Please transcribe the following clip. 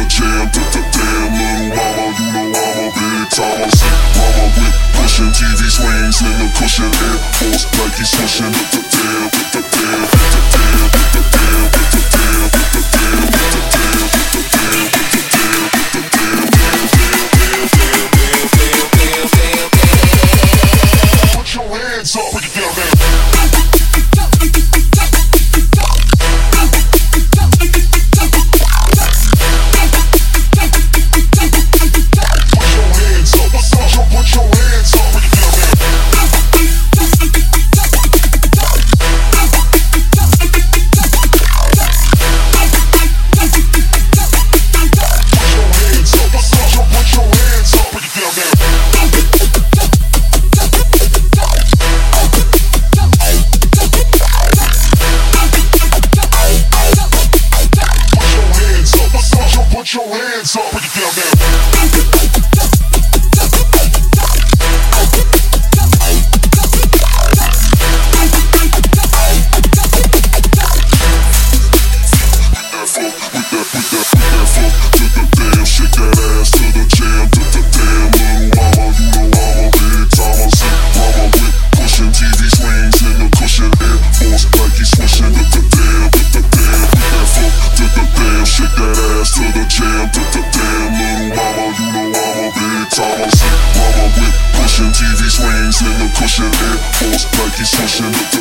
the jam, the, the damn little mama, you know I'm a big time. I'm sick, mama with pushing TV swings in the cushion, Air Force like he's pushing the, the damn, the, the damn. jam to the damn little mama. You know I'm a big time. I'm sick, mama, with pushing TV screens in the cushion. Air Force Nike swishing.